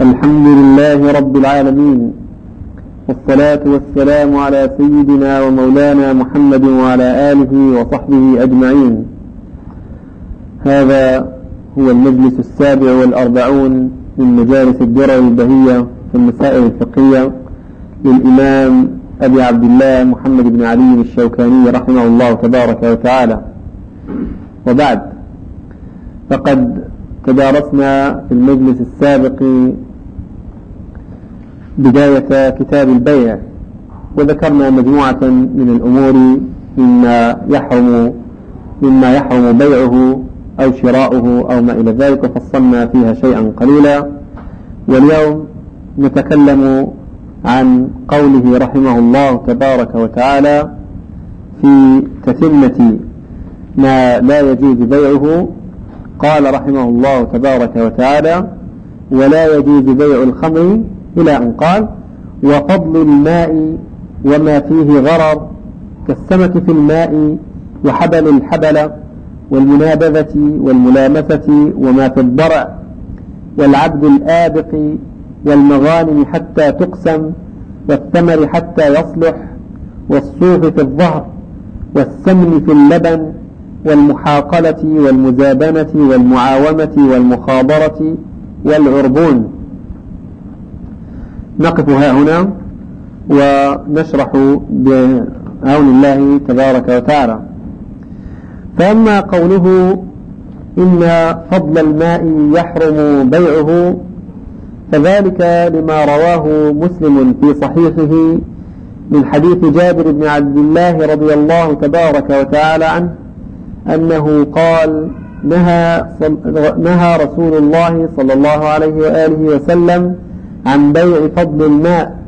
الحمد لله رب العالمين والصلاة والسلام على سيدنا ومولانا محمد وعلى آله وصحبه أجمعين. هذا هو المجلس السابع والأربعون من مجالس الدرر البهية في المسائل الفقهية للإمام أبي عبد الله محمد بن علي الشوكاني رحمه الله تبارك وتعالى. وبعد فقد تدارسنا في المجلس السابق بداية كتاب البيع وذكرنا مجموعة من الأمور مما يحرم مما يحرم بيعه أو شراؤه أو ما إلى ذلك وفصلنا فيها شيئا قليلا. واليوم نتكلم عن قوله رحمه الله تبارك وتعالى في تتمة ما لا يجوز بيعه قال رحمه الله تبارك وتعالى ولا يجوز بيع الخمر إلى أن قال وفضل الماء وما فيه غرر كالسمك في الماء وحبل الحبل والمنابذة والملامسة وما في الضرع والعبد الآبق والمغانم حتى تقسم والثمر حتى يصلح والصوف في الظهر والسمن في اللبن والمحاقلة والمزابنة والمعاومة والمخابرة والعربون. نقف ها هنا ونشرح بعون الله تبارك وتعالى. فأما قوله إن فضل الماء يحرم بيعه فذلك لما رواه مسلم في صحيحه من حديث جابر بن عبد الله رضي الله تبارك وتعالى عنه. أنه قال نهى, نهى رسول الله صلى الله عليه وآله وسلم عن بيع فضل الماء.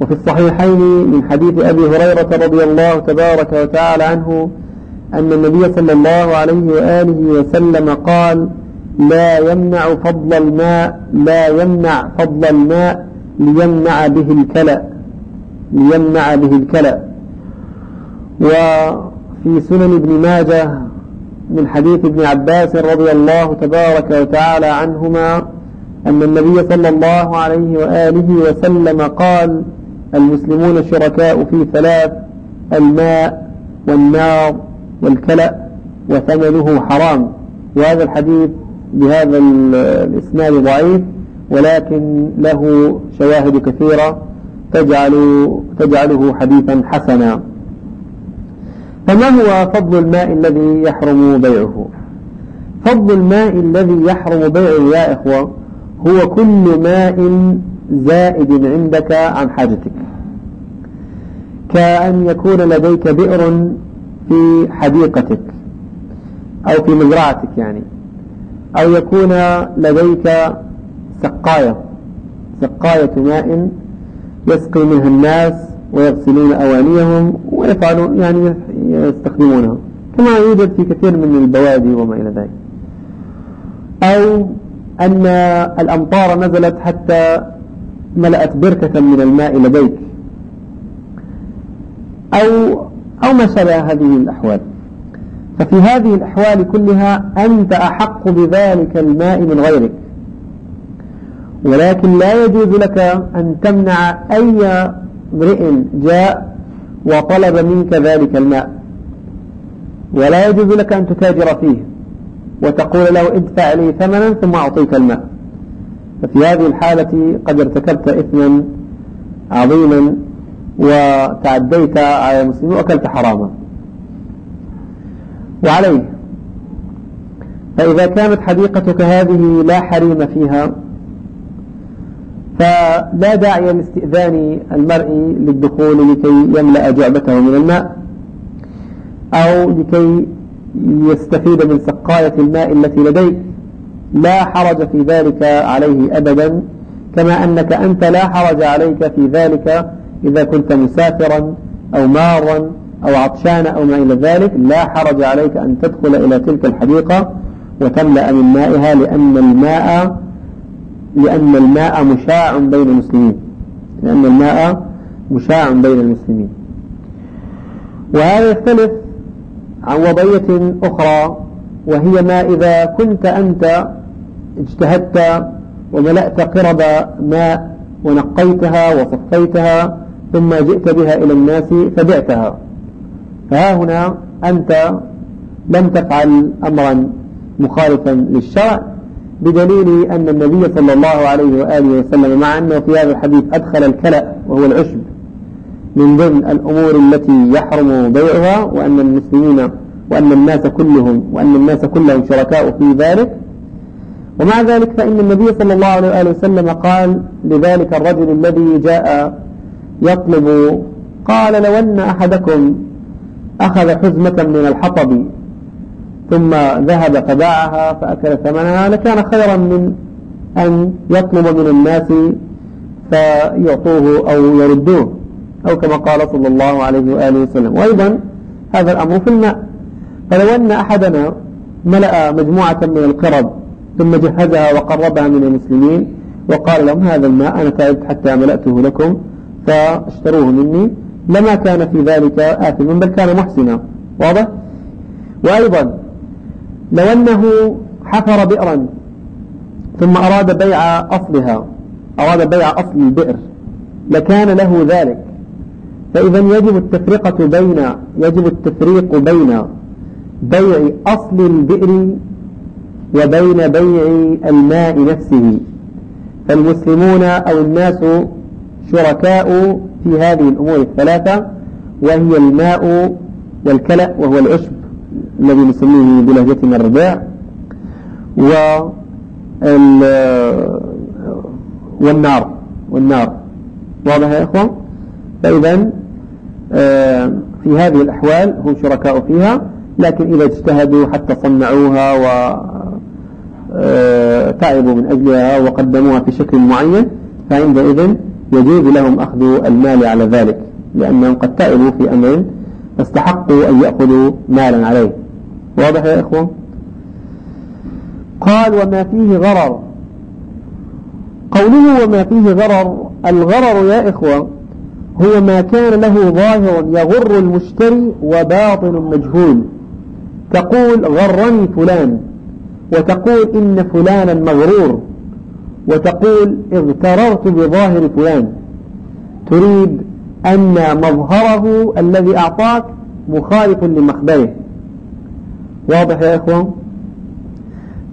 وفي الصحيحين من حديث أبي هريرة رضي الله تبارك وتعالى عنه أن النبي صلى الله عليه وآله وسلم قال لا يمنع فضل الماء لا يمنع فضل الماء ليمنع به الكلأ ليمنع به الكلأ. وفي سنن ابن ماجه من حديث ابن عباس رضي الله تبارك وتعالى عنهما أن النبي صلى الله عليه وآله وسلم قال المسلمون شركاء في ثلاث الماء والنار والكلأ وثمنه حرام. وهذا الحديث بهذا الإسناد ضعيف ولكن له شواهد كثيرة تجعل تجعله حديثا حسنا. فما هو فضل الماء الذي يحرم بيعه؟ فضل الماء الذي يحرم بيعه يا إخوة هو كل ماء زائد عندك عن حاجتك. كأن يكون لديك بئر في حديقتك أو في مزرعتك يعني أو يكون لديك سقاية سقاية ماء يسقي منها الناس ويغسلون أوانيهم ويفعلون يعني يستخدمونها. كما يوجد في كثير من البوادي وما إلى ذلك. أو أن الأمطار نزلت حتى ملأت بركة من الماء لديك. أو أو ما شابه هذه الأحوال. ففي هذه الأحوال كلها أنت أحق بذلك الماء من غيرك. ولكن لا يجوز لك أن تمنع أي امرئ جاء وطلب منك ذلك الماء. ولا يجوز لك أن تتاجر فيه. وتقول له ادفع لي ثمنا ثم أعطيك الماء. ففي هذه الحالة قد ارتكبت إثما عظيما وتعديت على المسلمين وأكلت حراما. وعليه. فإذا كانت حديقتك هذه لا حريم فيها فلا داعي لاستئذان المرء للدخول لكي يملأ جعبته من الماء أو لكي يستفيد من سقاية الماء التي لديك. لا حرج في ذلك عليه أبدا كما أنك أنت لا حرج عليك في ذلك إذا كنت مسافرا أو مارا أو عطشان أو ما إلى ذلك. لا حرج عليك أن تدخل إلى تلك الحديقة وتملأ من مائها لأن الماء لأن الماء مشاع بين المسلمين. لأن الماء مشاع بين المسلمين. وهذا يختلف عن وضعية أخرى وهي ما إذا كنت أنت اجتهدت وملأت قرب ماء ونقيتها وصفيتها ثم جئت بها إلى الناس فبعتها فها هنا أنت لم تفعل أمرا مخالفا للشرع بدليل أن النبي صلى الله عليه وآله وسلم مع أنه في هذا الحديث أدخل الكلأ وهو العشب من ضمن الأمور التي يحرم بيعها وأن المسلمين وأن الناس كلهم وأن الناس كلهم شركاء في ذلك. ومع ذلك فإن النبي صلى الله عليه وآله وسلم قال لذلك الرجل الذي جاء يطلب قال لو أن أحدكم أخذ حزمة من الحطب ثم ذهب فباعها فأكل ثمنها لكان خيرا من أن يطلب من الناس فيعطوه أو يردوه أو كما قال صلى الله عليه وآله وسلم. وأيضا هذا الأمر في الماء. فلو أن أحدنا ملأ مجموعة من القرب ثم جهزها وقربها من المسلمين وقال لهم هذا الماء أنا تعبت حتى ملأته لكم فاشتروه مني لما كان في ذلك آثما بل كان محسنا. واضح؟ وأيضا لو أنه حفر بئرا ثم أراد بيع أصلها أراد بيع أصل البئر لكان له ذلك. فإذا يجب التفرقة بين يجب التفريق بين بيع أصل البئر وبين بيع الماء نفسه. فالمسلمون أو الناس شركاء في هذه الأمور الثلاثة وهي الماء والكلأ وهو العشب. الذي نسميه بلهجتنا الرباع و والنار والنار. واضح يا إخوان فإذا آه، في هذه الأحوال هم شركاء فيها لكن إذا اجتهدوا حتى صنعوها وتعبوا آه، من أجلها وقدموها في شكل معين فعندئذ يجوز لهم أخذ المال على ذلك لأنهم قد تعبوا في أمر فاستحقوا أن يأخذوا مالا عليه. واضح يا إخوة؟ قال وما فيه غرر. قوله وما فيه غرر الغرر يا إخوة هو ما كان له ظاهر يغر المشتري وباطن مجهول. تقول غرني فلان وتقول إن فلانا مغرور وتقول اغتررت بظاهر فلان. تريد أن مظهره الذي أعطاك مخالف لمخبره. واضح يا إخوان؟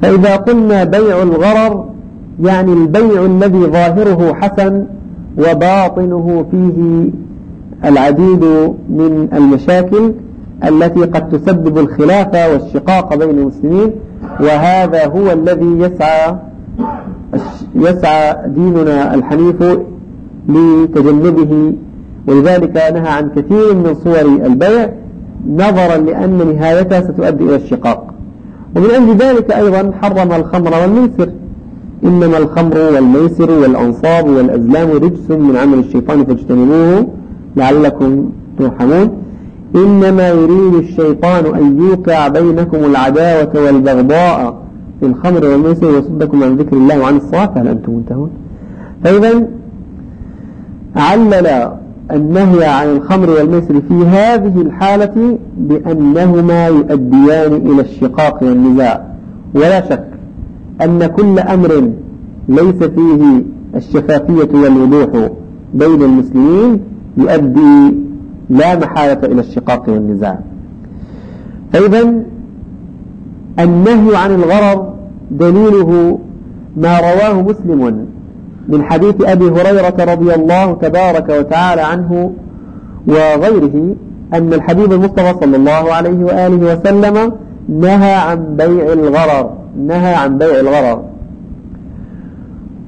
فإذا قلنا بيع الغرر يعني البيع الذي ظاهره حسن وباطنه فيه العديد من المشاكل التي قد تسبب الخلاف والشقاق بين المسلمين وهذا هو الذي يسعى يسعى ديننا الحنيف لتجنبه. ولذلك نهى عن كثير من صور البيع نظرا لأن نهايتها ستؤدي إلى الشقاق. ومن أجل ذلك أيضا حرم الخمر والميسر. إنما الخمر والميسر والأنصاب والأزلام رجس من عمل الشيطان فاجتنبوه لعلكم ترحمون. إنما يريد الشيطان أن يوقع بينكم العداوة والبغضاء في الخمر والميسر ويصدكم عن ذكر الله وعن الصلاة فهل أنتم منتهون؟ فإذا علل النهي عن الخمر والميسر في هذه الحالة بأنهما يؤديان إلى الشقاق والنزاع. ولا شك أن كل أمر ليس فيه الشفافية والوضوح بين المسلمين يؤدي لا محالة إلى الشقاق والنزاع. فإذا النهي عن الغرر دليله ما رواه مسلم من حديث أبي هريرة رضي الله تبارك وتعالى عنه وغيره أن الحبيب المصطفى صلى الله عليه وآله وسلم نهى عن بيع الغرر نهى عن بيع الغرر.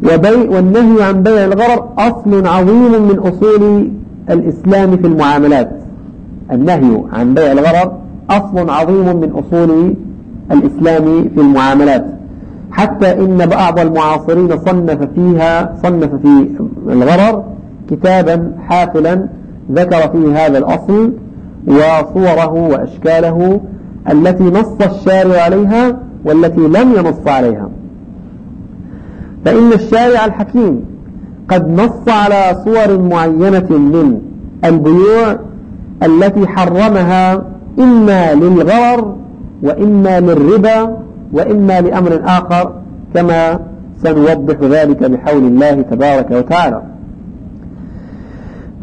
وبيع والنهي عن بيع الغرر أصل عظيم من أصول الإسلام في المعاملات. النهي عن بيع الغرر أصل عظيم من أصول الإسلام في المعاملات. حتى إن بعض المعاصرين صنف فيها صنف في الغرر كتابا حافلا ذكر فيه هذا الأصل وصوره وأشكاله التي نص الشارع عليها والتي لم ينص عليها. فإن الشارع الحكيم قد نص على صور معينة من البيوع التي حرمها إما للغرر وإما للربا وإما لأمر آخر كما سنوضح ذلك بحول الله تبارك وتعالى.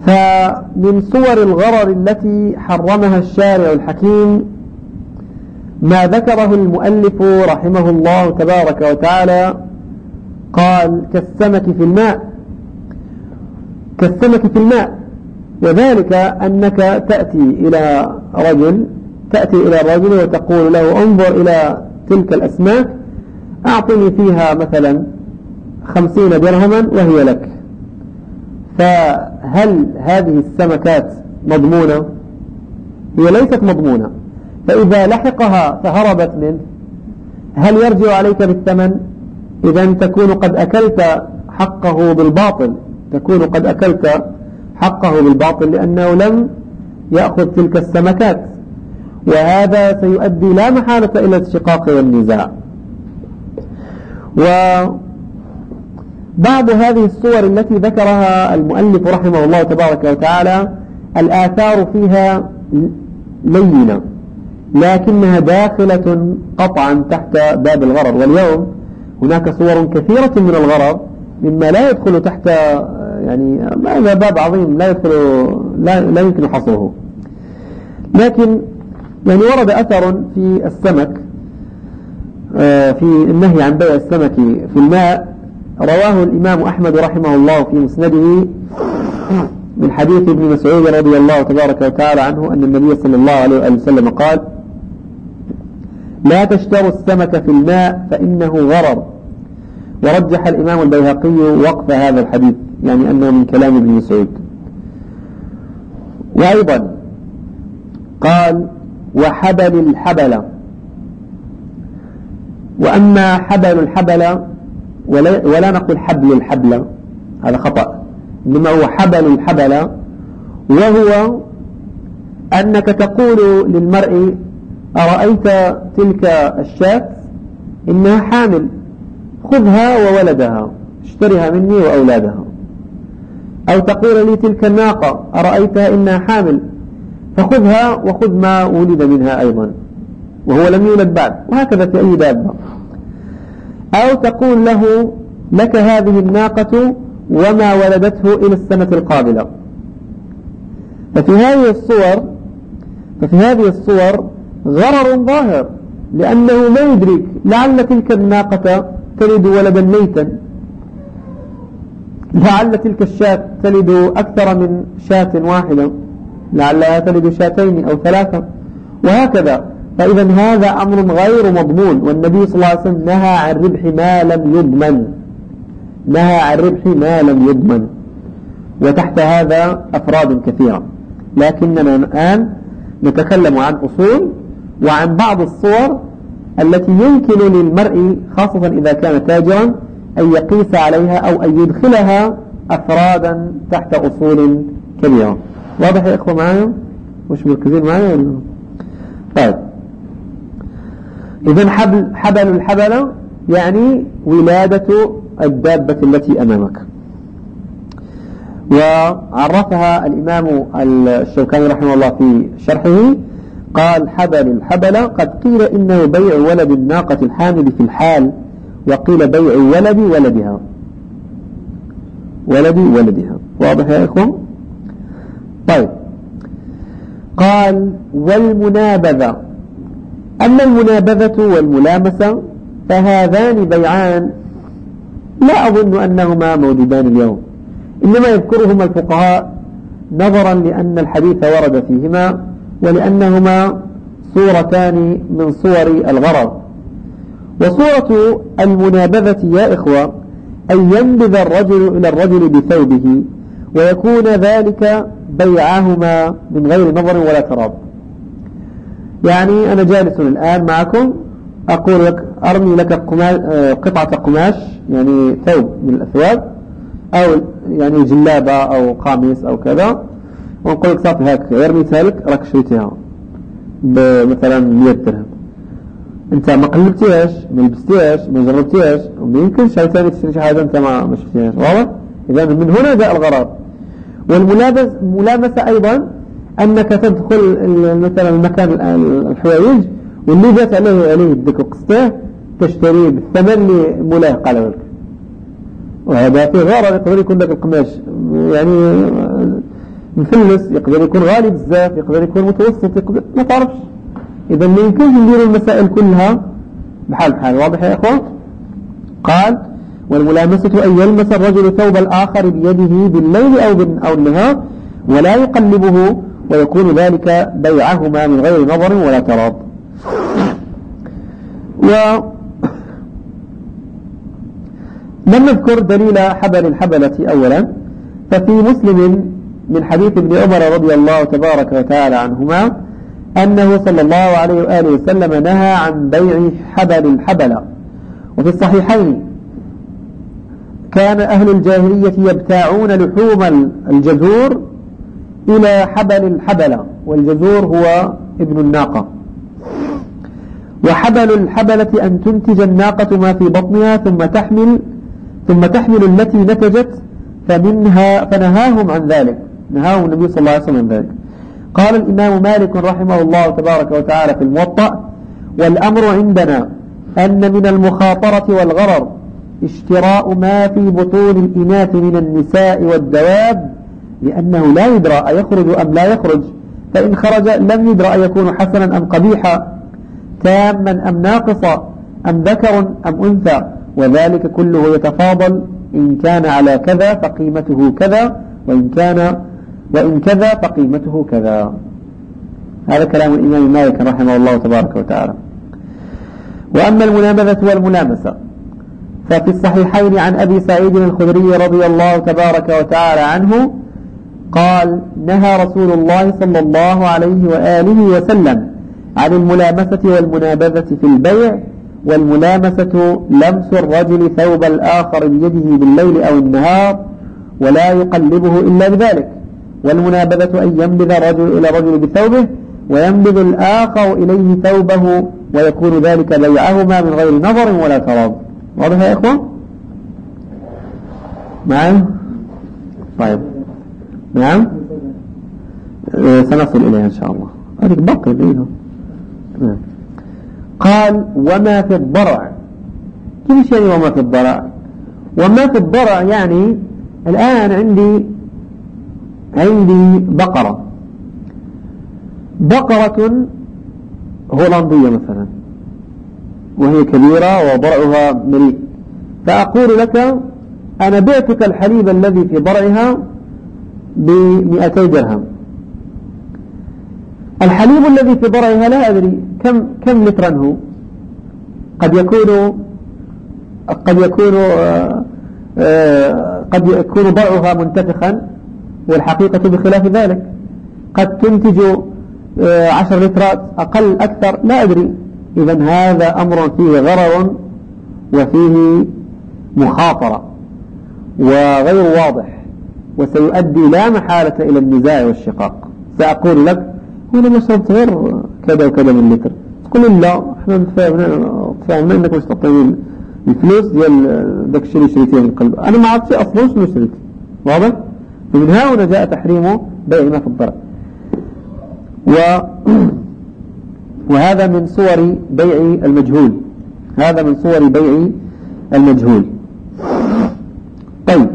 فمن صور الغرر التي حرمها الشارع الحكيم ما ذكره المؤلف رحمه الله تبارك وتعالى قال كالسمك في الماء. كالسمك في الماء. وذلك أنك تأتي إلى رجل تأتي إلى الرجل وتقول له انظر إلى تلك الأسماك أعطني فيها مثلا خمسين درهما وهي لك. فهل هذه السمكات مضمونة؟ هي ليست مضمونة. فإذا لحقها فهربت منه. هل يرجع عليك بالثمن؟ إذا تكون قد أكلت حقه بالباطل. تكون قد أكلت حقه بالباطل لأنه لم يأخذ تلك السمكات. وهذا سيؤدي لا محالة إلى الشقاق والنزاع. وبعض هذه الصور التي ذكرها المؤلف رحمه الله تبارك وتعالى الآثار فيها لينة لكنها داخلة قطعا تحت باب الغرض. واليوم هناك صور كثيرة من الغرض مما لا يدخل تحت يعني هذا باب عظيم لا يدخل لا, لا يمكن حصره. لكن يعني ورد أثر في السمك آه، في النهي عن بيع السمك في الماء. رواه الإمام أحمد رحمه الله في مسنده من حديث ابن مسعود رضي الله تبارك وتعالى عنه أن النبي صلى الله عليه وسلم قال لا تشتروا السمك في الماء فإنه غرر. ورجح الإمام البيهقي وقف هذا الحديث يعني أنه من كلام ابن مسعود. وأيضا قال وحبل الحبل. وأما حبل الحبل ولا, ولا نقول حبل الحبل هذا خطأ. إنما هو حبل الحبل وهو أنك تقول للمرء أرأيت تلك الشاة؟ إنها حامل. خذها وولدها اشتريها مني وأولادها. أو تقول لي تلك الناقة أرأيتها إنها حامل؟ فخذها وخذ ما ولد منها أيضا وهو لم يولد بعد وهكذا في أي دابة. أو تقول له لك هذه الناقة وما ولدته إلى السنة القابلة. ففي هذه الصور ففي هذه الصور غرر ظاهر لأنه ما يدرك لعل تلك الناقة تلد ولدا ميتا. لعل تلك الشاة تلد أكثر من شاة واحدة. لعلها تلد شاتين أو ثلاثة. وهكذا. فإذا هذا أمر غير مضمون والنبي صلى الله عليه وسلم نهى عن ربح ما لم يضمن. نهى عن ربح ما لم يضمن. وتحت هذا أفراد كثيرة. لكننا الآن نتكلم عن أصول وعن بعض الصور التي يمكن للمرء خاصة إذا كان تاجرا أن يقيس عليها أو أن يدخلها أفرادا تحت أصول كبيرة. واضح يا إخوة معايا؟ مش مركزين معايا طيب. إذا حبل, حبل الحبل يعني ولادة الدابة التي أمامك. وعرفها الإمام الشوكاني رحمه الله في شرحه قال حبل الحبل قد قيل إنه بيع ولد الناقة الحامل في الحال وقيل بيع ولد ولدها. ولد ولدها. واضح يا إخوان طيب. قال والمنابذة. أما المنابذة والملامسة فهذان بيعان. لا أظن أنهما موجودان اليوم. إنما يذكرهما الفقهاء نظرا لأن الحديث ورد فيهما ولأنهما صورتان من صور الغرض. وصورة المنابذة يا إخوة أن ينبذ الرجل إلى الرجل بثوبه ويكون ذلك بيعهما من غير نظر ولا تراب. يعني أنا جالس الآن معكم أقول لك أرمي لك قطعة قماش يعني ثوب من الأثواب أو يعني جلابة أو قميص أو كذا ونقول لك صافي هاك يرميتها لك راك شريتها بمثلا 100 درهم. أنت ما قلبتيهاش ما لبستيهاش ما جربتيهاش وما يمكنش ثاني تشتري شي حاجة أنت ما شفتيهاش واضح؟ اذا من هنا جاء الغرض. والملامسه أيضا أنك تدخل مثلا المكان الحوايج واللي جات عليه عليه يدك وقسطه تشتريه بالثمن اللي مولاه قال لك وهذا في غرر يقدر يكون لك القماش. يعني مفلس يقدر يكون غالي بزاف يقدر يكون متوسط يقدر ما تعرفش. إذا ما يمكنش نديروا المسائل كلها بحال بحال واضح يا إخوان. قال والملامسة أن يلمس الرجل ثوب الآخر بيده بالليل أو أو النهار ولا يقلبه ويكون ذلك بيعهما من غير نظر ولا تراض و لم نذكر دليل حبل الحبلة أولا ففي مسلم من حديث ابن عمر رضي الله تبارك وتعالى عنهما أنه صلى الله عليه وآله وسلم نهى عن بيع حبل الحبلة. وفي الصحيحين كان أهل الجاهلية يبتاعون لحوم الجذور إلى حبل الحبلة والجذور هو ابن الناقة. وحبل الحبلة أن تنتج الناقة ما في بطنها ثم تحمل ثم تحمل التي نتجت فمنها فنهاهم عن ذلك. نهاهم النبي صلى الله عليه وسلم عن ذلك. قال الإمام مالك رحمه الله تبارك وتعالى في الموطأ والأمر عندنا أن من المخاطرة والغرر اشتراء ما في بطون الإناث من النساء والدواب لأنه لا يدرى أيخرج أم لا يخرج. فإن خرج لم يدرى أيكون حسنا أم قبيحا تاما أم ناقصا أم ذكر أم أنثى. وذلك كله يتفاضل إن كان على كذا فقيمته كذا وإن كان وإن كذا فقيمته كذا. هذا كلام الإمام مالك رحمه الله تبارك وتعالى. وأما المنابذة والملامسة ففي الصحيحين عن أبي سعيد الخدري رضي الله تبارك وتعالى عنه قال نهى رسول الله صلى الله عليه وآله وسلم عن الملامسة والمنابذة في البيع والملامسة لمس الرجل ثوب الآخر بيده بالليل أو النهار ولا يقلبه إلا بذلك والمنابذة أن ينبذ الرجل إلى الرجل بثوبه وينبذ الآخر إليه ثوبه ويكون ذلك بيعهما من غير نظر ولا تراض. واضح يا إخوة؟ نعم؟ طيب. نعم؟ إيه، سنصل إليها إن شاء الله. هذيك بقي بينهم نعم. قال وما في الضرع. كيف يعني وما في الضرع. وما في الضرع يعني الآن عندي عندي بقرة. بقرة هولندية مثلا. وهي كبيرة وضرعها مليء. فأقول لك أنا بعتك الحليب الذي في ضرعها بمئتي درهم. الحليب الذي في ضرعها لا أدري كم كم لترا هو؟ قد يكون قد يكون آه، آه، قد يكون ضرعها منتفخا والحقيقة بخلاف ذلك قد تنتج آه، عشر لترات أقل أكثر لا أدري. إذا هذا أمر فيه غرر وفيه مخاطرة وغير واضح وسيؤدي لا محالة إلى النزاع والشقاق. سأقول لك هنا ما شربت غير كذا وكذا من لتر. تقول لا إحنا تفاهمنا انك مش تعطيني الفلوس ديال داك الشيء اللي شريتيه من القلب أنا ما عرفتش أصلا شنو شريت. واضح؟ ومن هنا جاء تحريم بيع ما في الضرع و وهذا من صور بيع المجهول. هذا من صور بيع المجهول. طيب.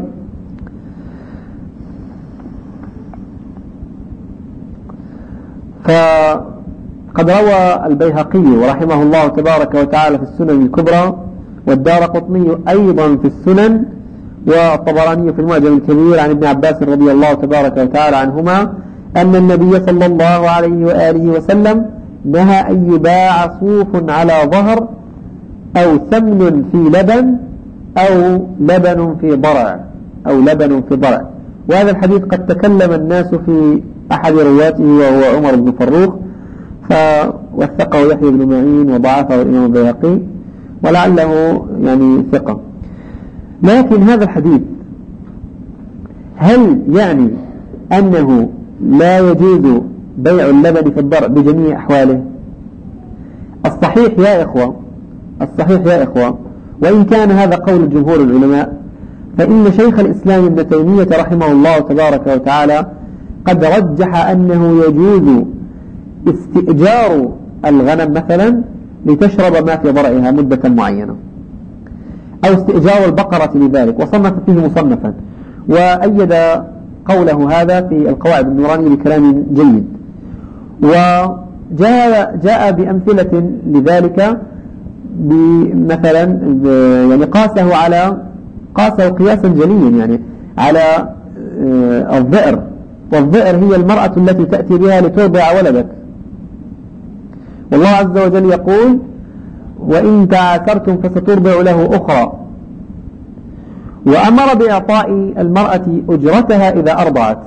فقد روى البيهقي ورحمه الله تبارك وتعالى في السنن الكبرى والدار قطني أيضا في السنن والطبراني في المعجم الكبير عن ابن عباس رضي الله تبارك وتعالى عنهما أن النبي صلى الله عليه وآله وسلم نهى أن يباع صوف على ظهر أو ثمن في لبن أو لبن في ضرع أو لبن في ضرع. وهذا الحديث قد تكلم الناس في أحد رواته وهو عمر بن فروخ فوثقه يحيى بن معين وضعفه الإمام البيهقي ولعله يعني ثقة. لكن هذا الحديث هل يعني أنه لا يجوز بيع اللبن في الضرع بجميع أحواله. الصحيح يا إخوة الصحيح يا إخوة وإن كان هذا قول جمهور العلماء فإن شيخ الإسلام ابن تيمية رحمه الله تبارك وتعالى قد رجح أنه يجوز استئجار الغنم مثلا لتشرب ما في ضرعها مدة معينة أو استئجار البقرة لذلك وصنف فيه مصنفا وأيد قوله هذا في القواعد النورانية بكلام جيد. وجاء جاء بأمثلة لذلك مثلا يعني قاسه على قاسه قياسا جليا يعني على آه، الظئر والظئر هي المرأة التي تأتي بها لترضع ولدك. والله عز وجل يقول وإن تعاثرتم فسترضع له أخرى. وأمر بإعطاء المرأة أجرتها إذا أرضعت.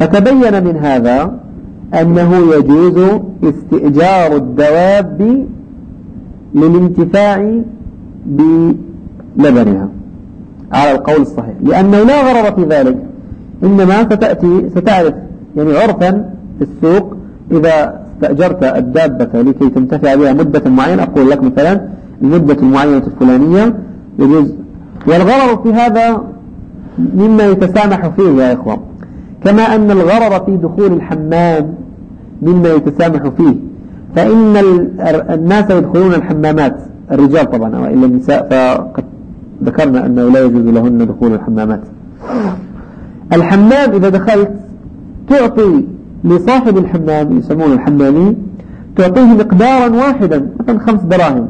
فتبين من هذا أنه يجوز استئجار الدواب للانتفاع بلبنها. على القول الصحيح. لأنه لا غرر في ذلك. إنما ستأتي ستعرف يعني عرفا في السوق إذا استأجرت الدابة لكي تنتفع بها مدة معينة. أقول لك مثلا المدة المعينة الفلانية يجوز. والغرر في هذا مما يتسامح فيه يا إخوة. كما أن الغرر في دخول الحمام مما يتسامح فيه فإن الناس يدخلون الحمامات الرجال طبعا وإلا النساء فقد ذكرنا أنه لا يجوز لهن دخول الحمامات. الحمام إذا دخلت تعطي لصاحب الحمام يسمونه الحمامي تعطيه مقدارا واحدا مثلا خمس دراهم.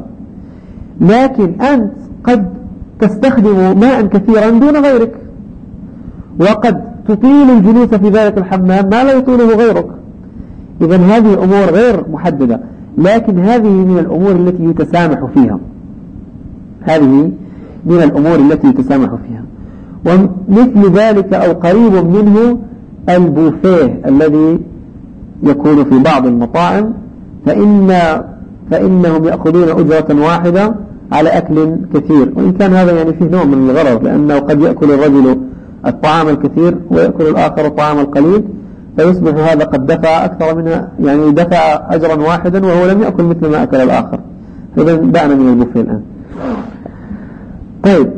لكن أنت قد تستخدم ماء كثيرا دون غيرك. وقد تطيل الجلوس في ذلك الحمام ما لا يطيله غيرك. إذا هذه أمور غير محددة لكن هذه من الأمور التي يتسامح فيها. هذه من الأمور التي يتسامح فيها. ومثل ذلك أو قريب منه البوفيه الذي يكون في بعض المطاعم فإن فإنهم يأخذون أجرة واحدة على أكل كثير. وإن كان هذا يعني فيه نوع من الغرض لأنه قد يأكل الرجل الطعام الكثير ويأكل الآخر الطعام القليل فيصبح هذا قد دفع أكثر منها يعني دفع أجرا واحدا وهو لم يأكل مثل ما أكل الآخر. إذا دعنا من البوفيه الآن. طيب.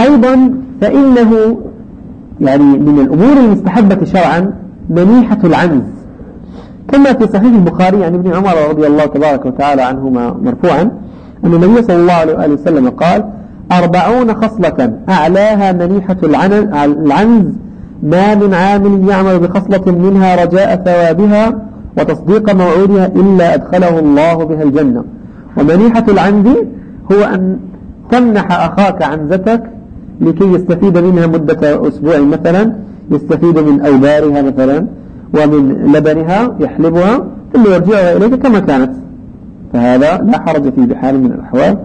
أيضا فإنه يعني من الأمور المستحبة شرعا منيحة العنز. كما في صحيح البخاري عن ابن عمر رضي الله تبارك وتعالى عنهما مرفوعا أن النبي صلى الله عليه وسلم قال أربعون خصلة. أعلاها منيحة العنز ما من عامل يعمل بخصلة منها رجاء ثوابها وتصديق موعودها إلا أدخله الله بها الجنة. ومنيحة العنز هو أن تمنح أخاك عنزتك لكي يستفيد منها مدة أسبوع مثلا يستفيد من أوبارها مثلا ومن لبنها يحلبها ثم يرجعها إليك كما كانت. فهذا لا حرج فيه بحال من الأحوال.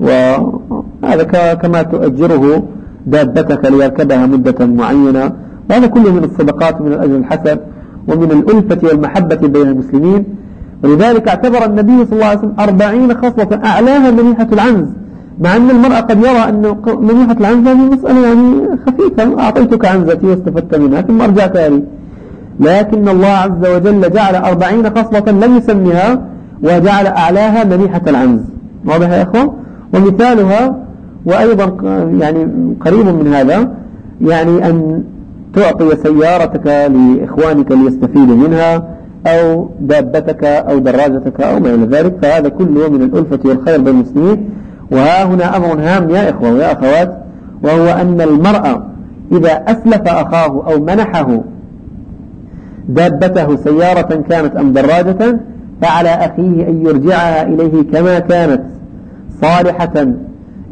وهذا كما تؤجره دابتك ليركبها مدة معينة. وهذا كله من الصدقات ومن الأجر الحسن ومن الألفة والمحبة بين المسلمين. ولذلك اعتبر النبي صلى الله عليه وسلم أربعين خصلة أعلاها منيحة العنز مع أن المرأة قد يرى أن منيحة العنز هذه مسألة يعني خفيفة أعطيتك عنزتي واستفدت منها ثم أرجعتها لي لكن الله عز وجل جعل أربعين خصلة لم يسمها وجعل أعلاها منيحة العنز. واضح يا أخوة؟ ومثالها وأيضا يعني قريب من هذا يعني أن تعطي سيارتك لإخوانك ليستفيدوا منها أو دابتك أو دراجتك أو ما إلى ذلك فهذا كله من الألفة والخير بين المسلمين. وها هنا أمر هام يا إخوة ويا أخوات وهو أن المرأة إذا أسلف أخاه أو منحه دابته سيارة كانت أم دراجة فعلى أخيه أن يرجعها إليه كما كانت. صالحة.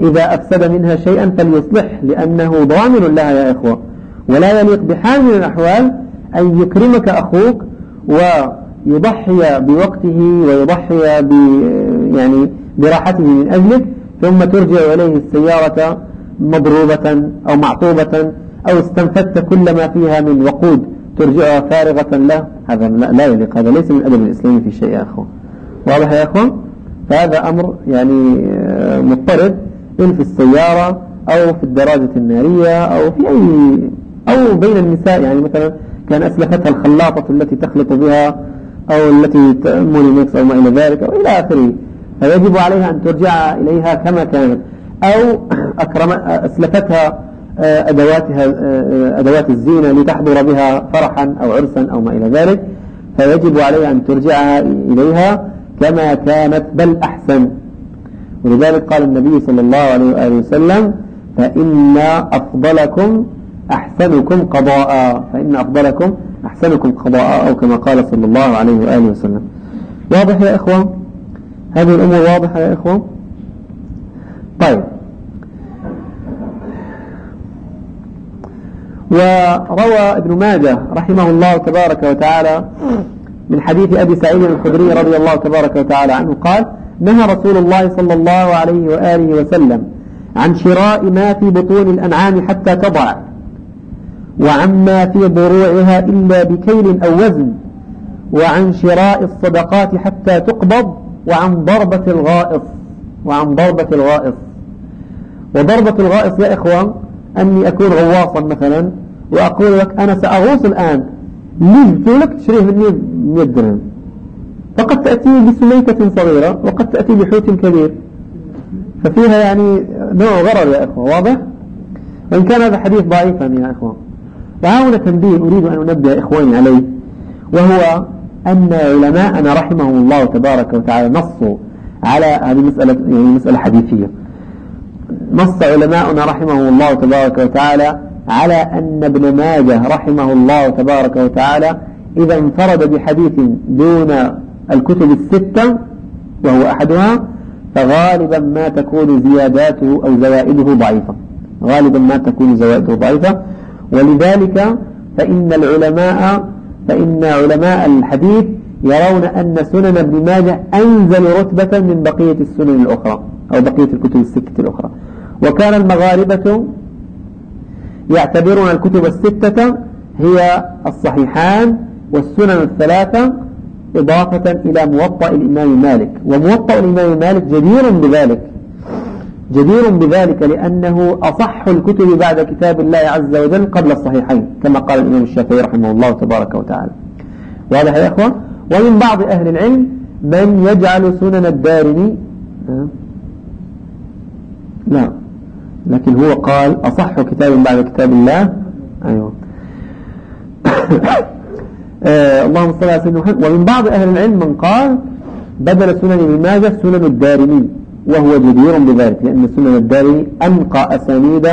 إذا أفسد منها شيئا فليصلح لأنه ضامن لها يا إخوة. ولا يليق بحال من الأحوال أن يكرمك أخوك ويضحي بوقته ويضحي ب يعني براحته من أجلك ثم ترجع إليه السيارة مضروبة أو معطوبة أو استنفدت كل ما فيها من وقود ترجعها فارغة له. هذا لا يليق هذا ليس من أدب الإسلام في شيء يا أخوة. واضح يا أخوة؟ فهذا أمر يعني آه، مضطرد إن في السيارة أو في الدراجة النارية أو في أي أو بين النساء. يعني مثلا كان أسلفتها الخلاطة التي تخلط بها أو التي مولينكس أو ما إلى ذلك أو إلى آخره. فيجب عليها أن ترجع إليها كما كانت. أو أكرم أسلفتها آه، أدواتها آه، أدوات الزينة لتحضر بها فرحا أو عرسا أو ما إلى ذلك. فيجب عليها أن ترجعها إليها كما كانت بل أحسن. ولذلك قال النبي صلى الله عليه وآله وسلم فإن أفضلكم أحسنكم قضاء. فإن أفضلكم أحسنكم قضاء أو كما قال صلى الله عليه وآله وسلم. واضح يا إخوة؟ هذه الأمور واضحة يا إخوة؟ طيب. وروى ابن ماجه رحمه الله تبارك وتعالى من حديث أبي سعيد الخدري رضي الله تبارك وتعالى عنه قال نهى رسول الله صلى الله عليه وآله وسلم عن شراء ما في بطون الأنعام حتى تضع وعما في ضروعها إلا بكيل أو وزن وعن شراء الصدقات حتى تقبض وعن ضربة الغائص وعن ضربة الغائص. وضربة الغائص يا إخوة أني أكون غواصا مثلا وأقول لك أنا سأغوص الآن ليه لك تشريه مني 100 درهم فقد تأتي بسليكة صغيرة وقد تأتي بحوت كبير. ففيها يعني نوع غرر يا إخوة واضح؟ وإن كان هذا حديث ضعيفا يا إخوة. وهنا تنبيه أريد أن أنبه إخواني عليه وهو أن علماءنا رحمهم الله تبارك وتعالى نصوا على هذه مسألة يعني مسألة حديثية. نص علماؤنا رحمهم الله تبارك وتعالى على أن ابن ماجه رحمه الله تبارك وتعالى إذا انفرد بحديث دون الكتب الستة وهو أحدها فغالبا ما تكون زياداته أو زوائده ضعيفة. غالبا ما تكون زوائده ضعيفة. ولذلك فإن العلماء فإن علماء الحديث يرون أن سنن ابن ماجه أنزل رتبة من بقية السنن الأخرى أو بقية الكتب الستة الأخرى. وكان المغاربة يعتبرون الكتب الستة هي الصحيحان والسنن الثلاثة إضافة إلى موطأ الإمام مالك. وموطأ الإمام مالك جدير بذلك. جدير بذلك لأنه أصح الكتب بعد كتاب الله عز وجل قبل الصحيحين كما قال الإمام الشافعي رحمه الله تبارك وتعالى. واضح يا إخوة؟ ومن بعض أهل العلم من يجعل سنن الدارمي لا. لكن هو قال أصح كتاب بعد كتاب الله. أيوة. آه اللهم صل على سيدنا محمد. ومن بعض أهل العلم من قال بدل سنن ابن ماجه سنن الدارمي وهو جدير بذلك لأن سنن الدارمي أنقى أسانيد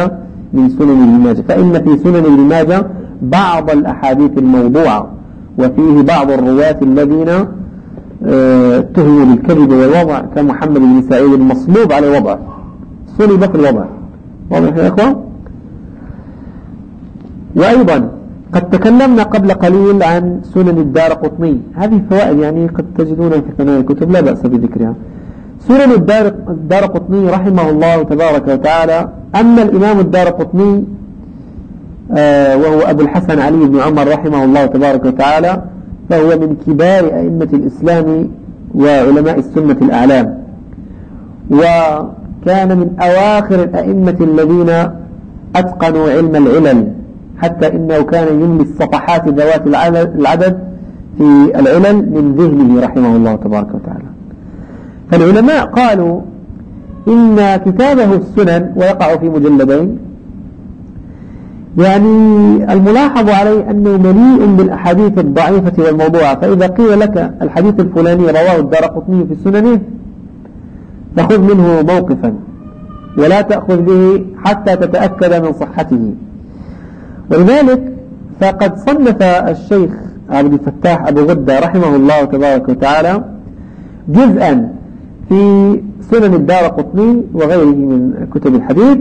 من سنن ابن ماجه فإن في سنن ابن ماجه بعض الأحاديث الموضوعة وفيه بعض الرواة الذين اتهموا بالكذب والوضع كمحمد بن سعيد المصلوب على وضعه صلب في الوضع. واضح يا إخوة؟ وأيضا قد تكلمنا قبل قليل عن سنن الدار قطني. هذه فوائد يعني قد تجدونها في ثنايا الكتب لا بأس بذكرها. سنن الدار, الدار قطني رحمه الله تبارك وتعالى. أما الإمام الدار قطني آه وهو أبو الحسن علي بن عمر رحمه الله تبارك وتعالى فهو من كبار أئمة الإسلام وعلماء السنة الأعلام. وكان من أواخر الأئمة الذين أتقنوا علم العلل. حتى إنه كان يملي الصفحات ذوات العدد في العلل من ذهنه رحمه الله تبارك وتعالى. فالعلماء قالوا إن كتابه السنن ويقع في مجلدين. يعني الملاحظ عليه أنه مليء بالأحاديث الضعيفة والموضوعة. فإذا قيل لك الحديث الفلاني رواه الدار قطني في سننه فخذ منه موقفا ولا تأخذ به حتى تتأكد من صحته. ولذلك فقد صنف الشيخ عبد الفتاح أبو غدة رحمه الله تبارك وتعالى جزءا في سنن الدار قطني وغيره من كتب الحديث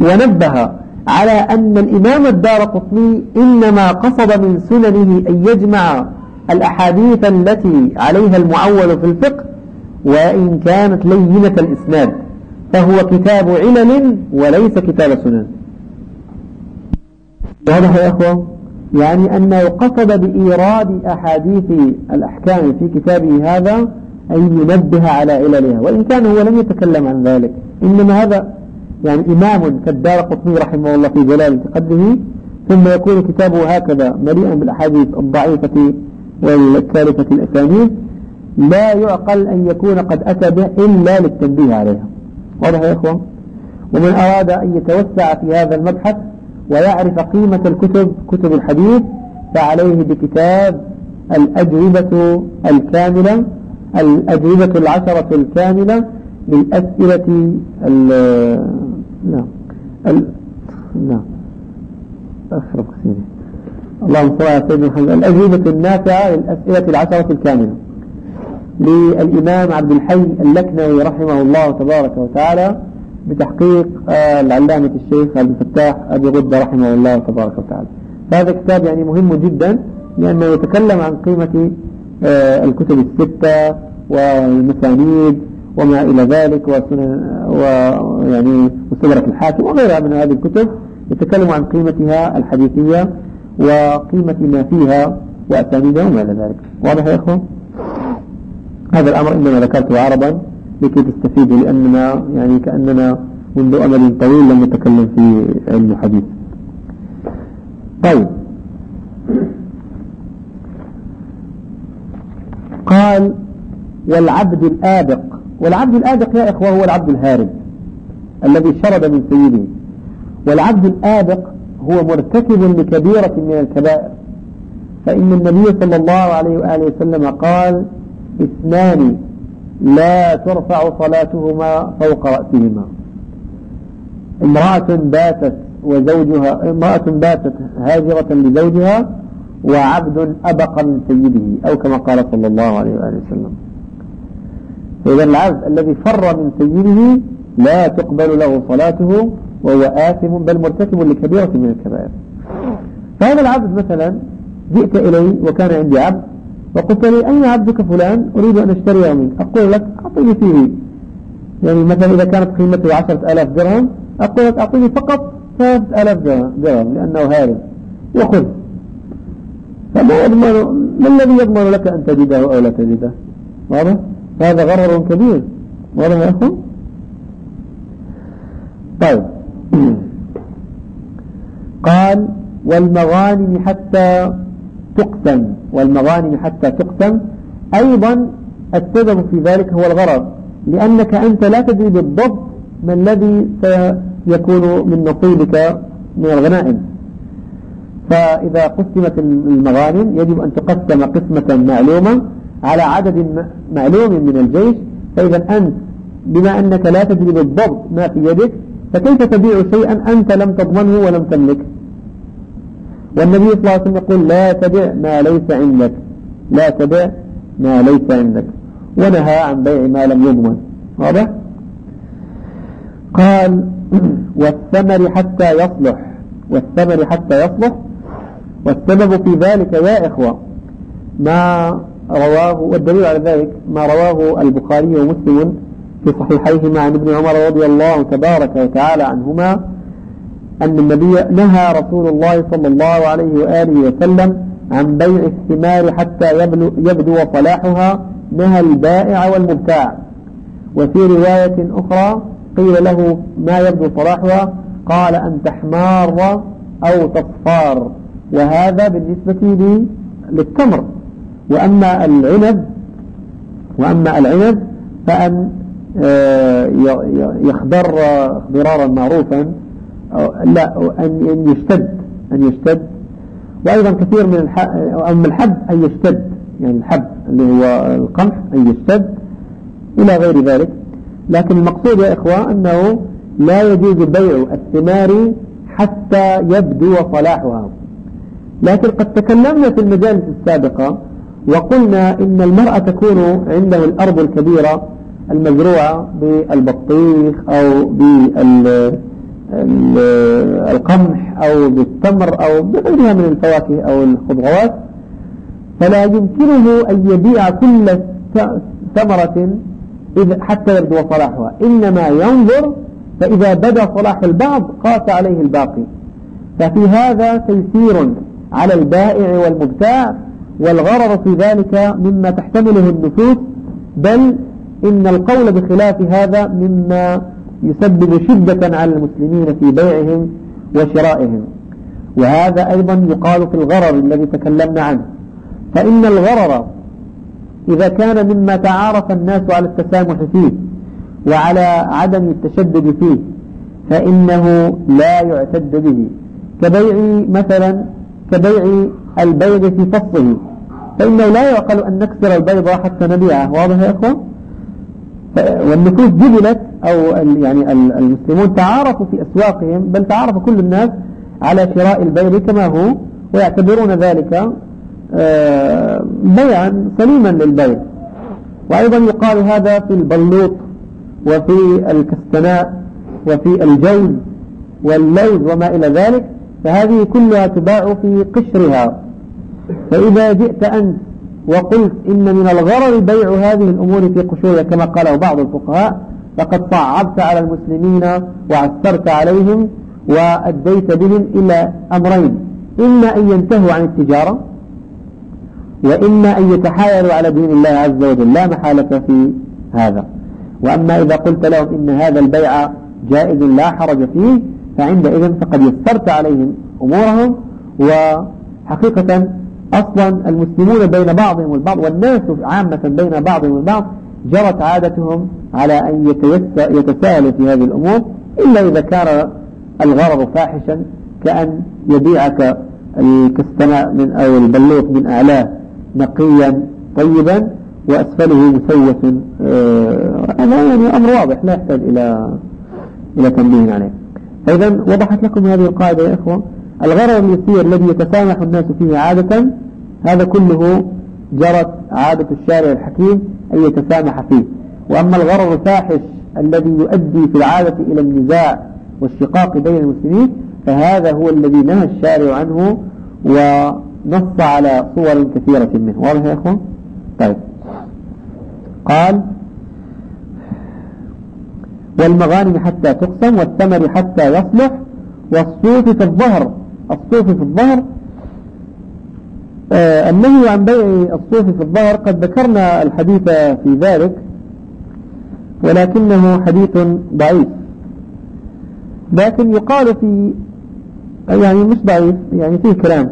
ونبه على أن الإمام الدار قطني إنما قصد من سننه أن يجمع الأحاديث التي عليها المعول في الفقه وإن كانت لينة الإسناد فهو كتاب علل وليس كتاب سنن. واضح يا أخوة؟ يعني أنه قصد بإيراد أحاديث الأحكام في كتابه هذا أن ينبه على عللها وإن كان هو لم يتكلم عن ذلك إنما هذا يعني إمام كالدار قطني رحمه الله في جلال قدره ثم يكون كتابه هكذا مليئا بالأحاديث الضعيفة والكارثة الأسانيد لا يعقل أن يكون قد أتى به إلا للتنبيه عليها. واضح يا إخوة؟ ومن أراد أن يتوسع في هذا المبحث ويعرف قيمة الكتب كتب الحديث فعليه بكتاب الأجوبة الكاملة الأجوبة العشرة الكاملة للأسئلة ال ال لا. أشرف كثير. اللهم صل على سيدنا محمد. الأجوبة النافعة للأسئلة العشرة الكاملة. للإمام عبد الحي اللكنوي رحمه الله تبارك وتعالى. بتحقيق آه، العلامة الشيخ عبد الفتاح أبي غدة رحمه الله تبارك وتعالى. هذا كتاب يعني مهم جدا لأنه يتكلم عن قيمة آه، الكتب الستة والمسانيد وما إلى ذلك ويعني مستدرك الحاكم وغيرها من هذه الكتب. يتكلم عن قيمتها الحديثية وقيمة ما فيها وأسانيدها وما إلى ذلك. واضح يا أخوان هذا الأمر إنما ذكرته عربا. لكي تستفيدوا لأننا يعني كأننا منذ أمل طويل لم نتكلم في علم الحديث. طيب. قال والعبد الآبق والعبد الآبق يا إخوة هو العبد الهارب الذي شرد من سيده. والعبد الآبق هو مرتكب لكبيرة من الكبائر. فإن النبي صلى الله عليه وآله وسلم قال اثنان لا ترفع صلاتهما فوق رأسهما. امرأة باتت وزوجها امرأة باتت هاجرة لزوجها وعبد أبق من سيده أو كما قال صلى الله عليه وآله وسلم. فإذا العبد الذي فر من سيده لا تقبل له صلاته وهو آثم بل مرتكب لكبيرة من الكبائر. فهذا العبد مثلا جئت إلي وكان عندي عبد وقلت لي أين عبدك فلان؟ أريد أن اشتريه منك. أقول لك أعطيني فيه يعني مثلا إذا كانت قيمته عشرة ألاف درهم أقول لك أعطيني فقط ثلاثة ألاف درهم لأنه هارب. وخذ. فما يضمن ما الذي يضمن لك أن تجده أو لا تجده؟ واضح؟ هذا غرر كبير. واضح يا أخو طيب. قال والمغانم حتى تقسم والمغانم حتى تقسم أيضا السبب في ذلك هو الغرض لأنك أنت لا تدري بالضبط ما الذي سيكون من نصيبك من الغنائم. فإذا قسمت المغانم يجب أن تقسم قسمة معلومة على عدد معلوم من الجيش. فإذا أنت بما أنك لا تدري بالضبط ما في يدك فكيف تبيع شيئا أنت لم تضمنه ولم تملكه والنبي صلى الله عليه وسلم يقول لا تبع ما ليس عندك. لا تبع ما ليس عندك. ونهى عن بيع ما لم يضمن. واضح؟ قال والثمر حتى يصلح. والثمر حتى يصلح. والسبب في ذلك يا إخوة ما رواه والدليل على ذلك ما رواه البخاري ومسلم في صحيحيهما عن ابن عمر رضي الله تبارك وتعالى عنهما أن النبي نهى رسول الله صلى الله عليه وآله وسلم عن بيع الثمار حتى يبدو صلاحها نهى البائع والمبتاع. وفي رواية أخرى قيل له ما يبدو صلاحها؟ قال أن تحمار أو تصفار. وهذا بالنسبة للتمر. وأما العنب وأما العنب فأن آه، يخضر اخضرارا معروفا لا أن يشتد أن يشتد. وأيضا كثير من أما الحب أن يشتد يعني الحب اللي هو القمح أن يشتد إلى غير ذلك. لكن المقصود يا إخوة أنه لا يجوز بيع الثمار حتى يبدو صلاحها. لكن قد تكلمنا في المجالس السابقة وقلنا إن المرأة تكون عنده الأرض الكبيرة المزروعة بالبطيخ أو بال القمح أو بالتمر أو بغيرها من الفواكه أو الخضروات فلا يمكنه أن يبيع كل ثمرة حتى يبدو صلاحها. إنما ينظر فإذا بدا صلاح البعض قاس عليه الباقي. ففي هذا تيسير على البائع والمبتاع والغرر في ذلك مما تحتمله النفوس بل إن القول بخلاف هذا مما يسبب شدة على المسلمين في بيعهم وشرائهم. وهذا أيضا يقال في الغرر الذي تكلمنا عنه. فإن الغرر إذا كان مما تعارف الناس على التسامح فيه وعلى عدم التشدد فيه فإنه لا يعتد به. كبيع مثلا كبيع البيض في فصه فإنه لا يعقل أن نكسر البيضة حتى نبيعه. واضح يا إخوة والنفوس جبلت أو يعني المسلمون تعارفوا في أسواقهم بل تعارف كل الناس على شراء البيض كما هو ويعتبرون ذلك آه، بيعا سليما للبيض وأيضا يقال هذا في البلوط وفي الكستناء وفي الجوز واللوز وما إلى ذلك فهذه كلها تباع في قشرها. فإذا جئت أنت وقلت إن من الغرر بيع هذه الأمور في قشورها كما قاله بعض الفقهاء فقد صعبت على المسلمين وعسرت عليهم وأديت بهم إلى أمرين إما أن ينتهوا عن التجارة وإما أن يتحايلوا على دين الله عز وجل لا محالة في هذا. وأما إذا قلت لهم إن هذا البيع جائز لا حرج فيه فعندئذ فقد يسرت عليهم أمورهم وحقيقة أصلا المسلمون بين بعضهم البعض والناس عامة بين بعضهم البعض جرت عادتهم على أن يتساءلوا في هذه الأمور إلا إذا كان الغرض فاحشا كأن يبيعك الكستناء من أو البلوط من أعلاه نقيا طيبا وأسفله مسوس آه، هذا يعني أمر واضح لا يحتاج إلى إلى تنبيه عليه. فإذا وضحت لكم هذه القاعدة يا إخوة الغرض اليسير الذي يتسامح الناس فيه عادة هذا كله جرت عادة الشارع الحكيم أن يتسامح فيه. وأما الغرض الفاحش الذي يؤدي في العادة إلى النزاع والشقاق بين المسلمين فهذا هو الذي نهى الشارع عنه ونص على صور كثيرة منه. واضح يا أخوان؟ طيب. قال والمغانم حتى تقسم والثمر حتى يصلح والصوف في الظهر الصوف في الظهر. آه النهي عن بيع الصوف في الظهر قد ذكرنا الحديث في ذلك ولكنه حديث ضعيف. لكن يقال في يعني مش ضعيف يعني فيه كلام.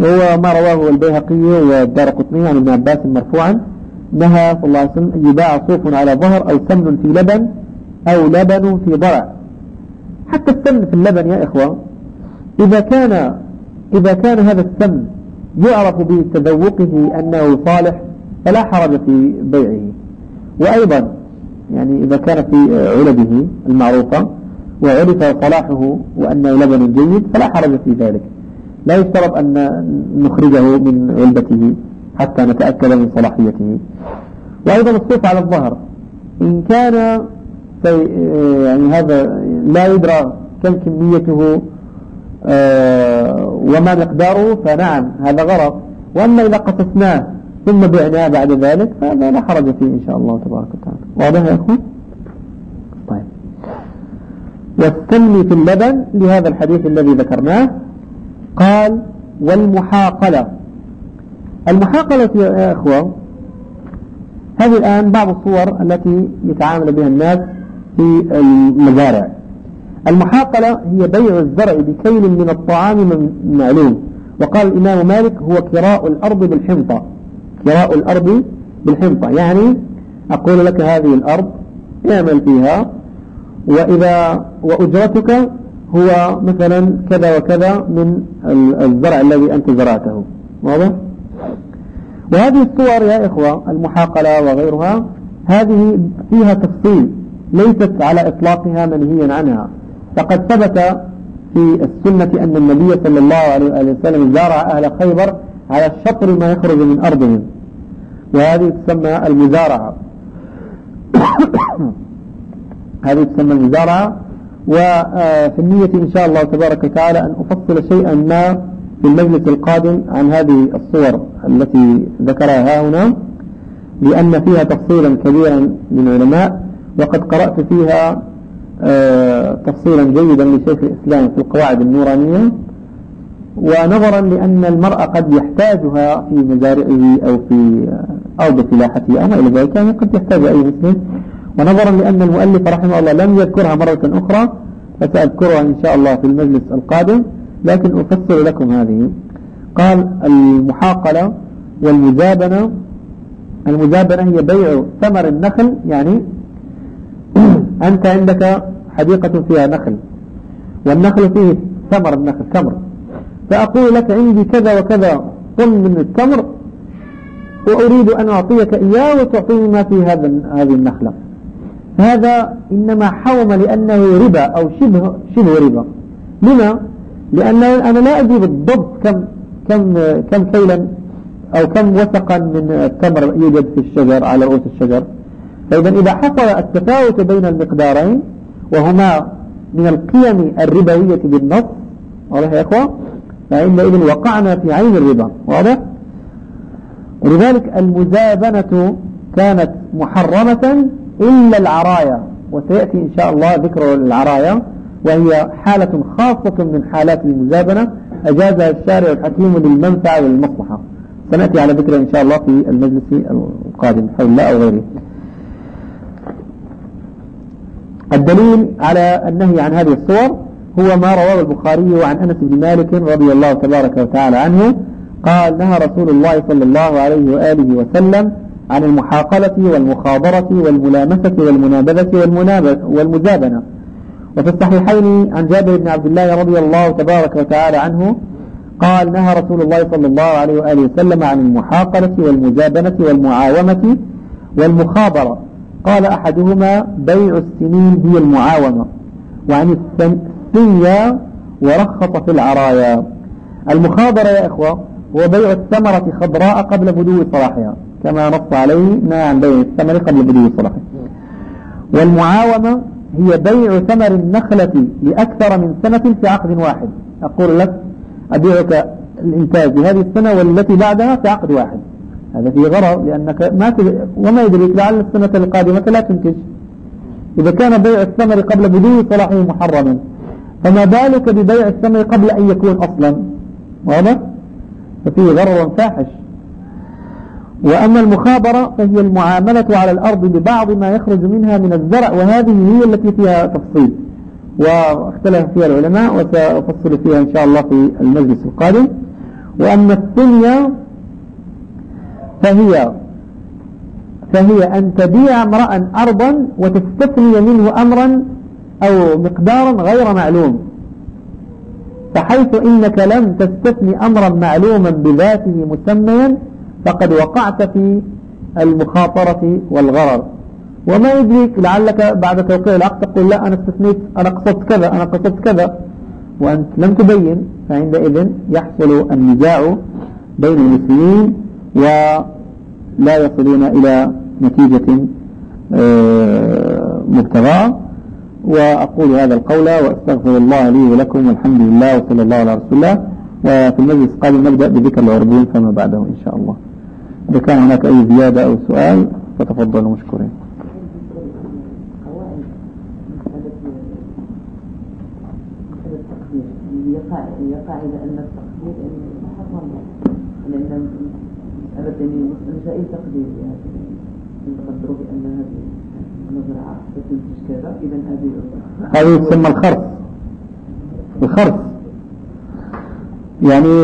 هو ما رواه البيهقي والدار قطني عن ابن عباس مرفوعا نهى صلى الله عليه وسلم أن يباع صوف على ظهر أو سمن في لبن أو لبن في ضرع. حتى السمن في اللبن يا إخوة إذا كان إذا كان هذا السمن يعرف بتذوقه أنه صالح فلا حرج في بيعه. وأيضا يعني إذا كان في علبه المعروفة وعرف صلاحه وأنه لبن جيد فلا حرج في ذلك. لا يشترط أن نخرجه من علبته حتى نتأكد من صلاحيته. وأيضا الصوف على الظهر. إن كان يعني هذا لا يدرى كم كميته وما مقداره فنعم هذا غرض. وأما إذا قصصناه ثم بعناه بعد ذلك فهذا لا حرج فيه إن شاء الله تبارك وتعالى. واضح يا أخوان؟ طيب. والسمن في اللبن لهذا الحديث الذي ذكرناه قال والمحاقلة. المحاقلة يا أخوة هذه الآن بعض الصور التي يتعامل بها الناس في المزارع. المحاقلة هي بيع الزرع بكيل من الطعام معلوم. وقال الإمام مالك هو كراء الأرض بالحنطة. كراء الأرض بالحنطة. يعني أقول لك هذه الأرض اعمل فيها. وإذا وأجرتك هو مثلا كذا وكذا من الزرع الذي أنت زرعته. واضح؟ وهذه الصور يا إخوة المحاقلة وغيرها هذه فيها تفصيل ليست على إطلاقها منهيا عنها. فقد ثبت في السنة أن النبي صلى الله عليه وسلم زارع أهل خيبر على الشطر ما يخرج من أرضهم وهذه تسمى المزارعة. هذه تسمى المزارعة. وفي النية إن شاء الله تبارك وتعالى أن أفصل شيئا ما في المجلس القادم عن هذه الصور التي ذكرها هنا لأن فيها تفصيلا كبيرا للعلماء وقد قرأت فيها آه، تفصيلا جيدا لشيخ الإسلام في القواعد النورانية. ونظرا لأن المرء قد يحتاجها في مزارعه أو في أرض فلاحته أو ما إلى ذلك يعني قد يحتاج أي مسلم. ونظرا لأن المؤلف رحمه الله لم يذكرها مرة أخرى فسأذكرها إن شاء الله في المجلس القادم لكن أفسر لكم هذه. قال المحاقلة والمزابنة. المزابنة هي بيع ثمر النخل يعني أنت عندك حديقة فيها نخل. والنخل فيه ثمر النخل تمر فأقول لك عندي كذا وكذا طن من التمر وأريد أن أعطيك إياه وتعطيني ما في هذا هذه النخلة. هذا إنما حوم لأنه ربا أو شبه شبه ربا. لما؟ لأنه أنا لا أدري بالضبط كم كم كم كيلا أو كم وثقا من التمر يوجد في الشجر على رؤوس الشجر. فإذا إذا حصل التفاوت بين المقدارين وهما من القيم الربوية بالنص واضح يا أخوة؟ فعندئذ وقعنا في عين الربا واضح؟ ولذلك المزابنة كانت محرمة إلا العرايا وسيأتي إن شاء الله ذكر العرايا وهي حالة خاصة من حالات المزابنة أجازها الشارع الحكيم للمنفعة والمصلحة. سنأتي على ذكر إن شاء الله في المجلس القادم حول الله أو غيره. الدليل على النهي عن هذه الصور هو ما رواه البخاري عن أنس بن مالك رضي الله تبارك وتعالى عنه. قال نهى رسول الله صلى الله عليه وآله وسلم عن المحاقلة والمخابرة والملامسة والمنابذة والمزابنة وفي الصحيحين عن جابر بن عبد الله رضي الله تبارك وتعالى عنه قال نهى رسول الله صلى الله عليه وآله وسلم عن المحاقلة والمزابنة والمعاومة والمخابرة قال أحدهما بيع السنين هي المعاومة وعن الثنيا ورخص في العرايا. المخابرة يا إخوة هو بيع الثمرة خضراء قبل بدو صلاحها كما نص عليه نهى عن بيع الثمر قبل بدو صلاحها. والمعاومة هي بيع ثمر النخلة لأكثر من سنة في عقد واحد. أقول لك أبيعك الإنتاج بهذه السنة والتي بعدها في عقد واحد. هذا فيه غرض لأنك ما وما يدريك لعل السنة القادمة لا تنتج. إذا كان بيع الثمر قبل بدو صلاحه محرما فما بالك ببيع الثمر قبل أن يكون أصلا؟ واضح؟ ففيه غرر فاحش. وأما المخابرة فهي المعاملة على الأرض ببعض ما يخرج منها من الزرع وهذه هي التي فيها تفصيل. واختلف فيها العلماء وسأفصل فيها إن شاء الله في المجلس القادم. وأما الثنيا فهي فهي أن تبيع امرأ أرضا وتستثني منه أمرا أو مقدارا غير معلوم فحيث إنك لم تستثني أمرا معلوما بذاته مسميا فقد وقعت في المخاطرة والغرر. وما يدريك لعلك بعد توقيع العقد تقول لا أنا استثنيت أنا قصدت كذا أنا قصدت كذا. وأنت لم تبين فعندئذ يحصل النزاع بين المسلمين ولا يصلون إلى نتيجة آه، مبتغاة. وأقول هذا القول وأستغفر الله لي ولكم والحمد لله وصلى الله على رسول الله. وفي المجلس القادم نبدأ بذكر العربون فما بعده إن شاء الله. إذا كان هناك أي زيادة أو سؤال فتفضلوا مشكورين. هي قاعدة أن التقدير محرم لأن أي تقدير يعني. بأن هذه كذا إذا هذه هذه تسمى الخرص. الخرص. يعني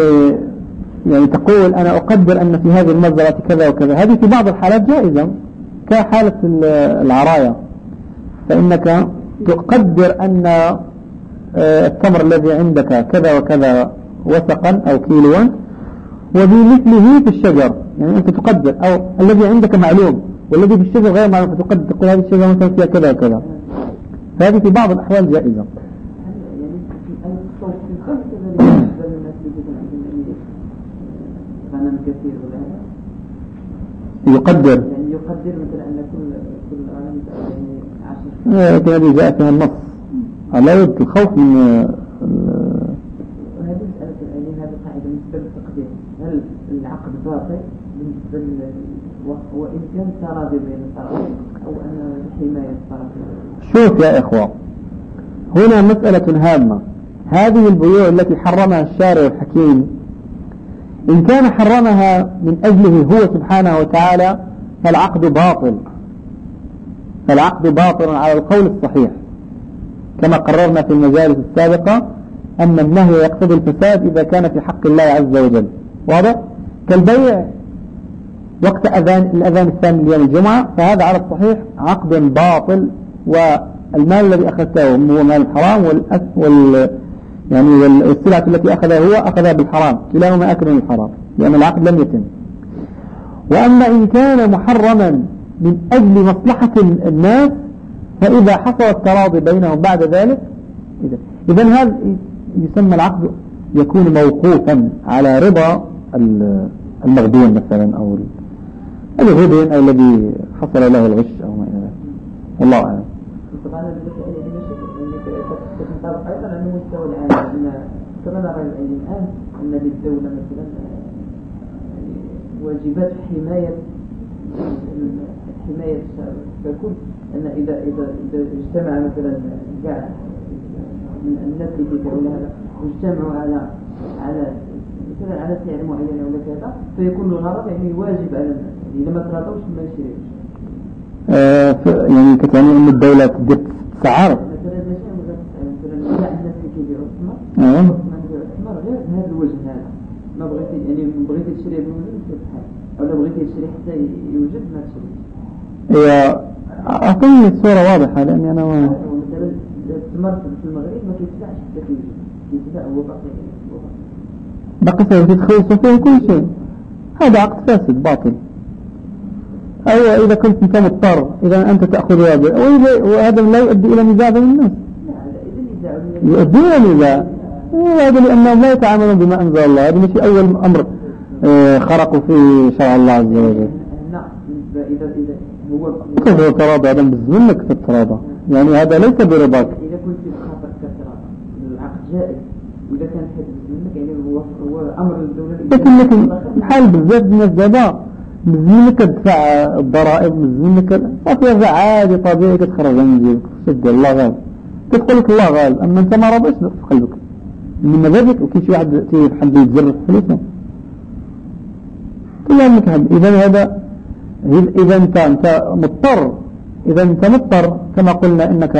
يعني تقول أنا أقدر أن في هذه المزرعة كذا وكذا. هذه في بعض الحالات جائزة. كحالة العراية فإنك تقدر أن آه، التمر الذي عندك كذا وكذا وثقا أو كيلوا وبمثله في الشجر. يعني أنت تقدر أو الذي عندك معلوم والذي في الشجر غير معلوم فتقدر تقول هذه الشجرة مثلا فيها كذا وكذا. فهذه في بعض الأحوال جائزة. يقدر. يعني يقدر مثلا أن كل كل عالم يعني 10 هذه جاء فيها النص. على يد الخوف من وهذه مسألة يعني هذه قاعدة بالنسبة للتقدير هل العقد باطل بالنسبة شوف يا إخوة هنا مسألة هامة. هذه البيوع التي حرمها الشارع الحكيم إن كان حرمها من أجله هو سبحانه وتعالى فالعقد باطل. فالعقد باطل على القول الصحيح. كما قررنا في المجالس السابقة أن النهي يقتضي الفساد إذا كان في حق الله عز وجل. واضح؟ كالبيع وقت أذان الأذان الثاني ليوم الجمعة فهذا على الصحيح عقد باطل والمال الذي أخذته هو مال الحرام وال يعني والسلعة التي أخذها هو أخذها بالحرام كلاهما أكل من الحرام لأن العقد لم يتم. وأما إن كان محرما من أجل مصلحة الناس فإذا حصل التراضي بينهم بعد ذلك إذا هذا يسمى العقد يكون موقوفا على رضا المغبون مثلا أو أو الذي حصل له الغش أو ما إلى ذلك. والله أعلم. كما نرى الآن أن للدولة مثلا واجبات حماية حماية ككل أن إذا إذا إذا اجتمع مثلا كاع الناس اللي في هذا واجتمعوا على على مثلا على سعر معين ولا كذا فيكون له غرض يعني واجب على الناس يعني. آه يعني كتعني أن الدولة تدير سعر. مثلا غير بهذا الوجه هذا. ما بغيتي يعني بغيتي تشري بوجود تبحث أو لو بغيتي تشري حتى يوجد ما تشريش. هي أعطيني الصورة واضحة لأني أنا ما مثلا الثمر في المغرب ما كيتباعش حتى كيوجد كيتباع هو باقي بقي سيتخلص فيه كل شيء هذا عقد فاسد باطل أو إذا كنت أنت مضطر إذا أنت تأخذ واجب. وهذا لا يؤدي إلى نزاع بين الناس. يؤدي إلى نزاع. وهذا لأنهم لا يتعاملون بما أنزل الله. هذا مش أول أمر آه، خرقوا في شرع الله عز وجل. نعم إذا إذا هو كيف هذا بزمنك في التراضى. يعني هذا ليس برضاك. إذا كنت بخاطر كالتراضى العقد جائز. وإذا كان حد منك يعني هو هو أمر الدولة لكن لكن الحال بالذات الناس دابا مزمنك تدفع الضرائب مزمنك صافي عادي طبيعي كتخرج من جيبك سد الله غالب. كتقول لك الله غالب أما أنت ما رضيتش في قلبك من مزاجك وكي شي واحد تيحب يتجرب فلوسه كلامك إذا هذا إذا أنت أنت مضطر. إذا أنت مضطر كما قلنا إنك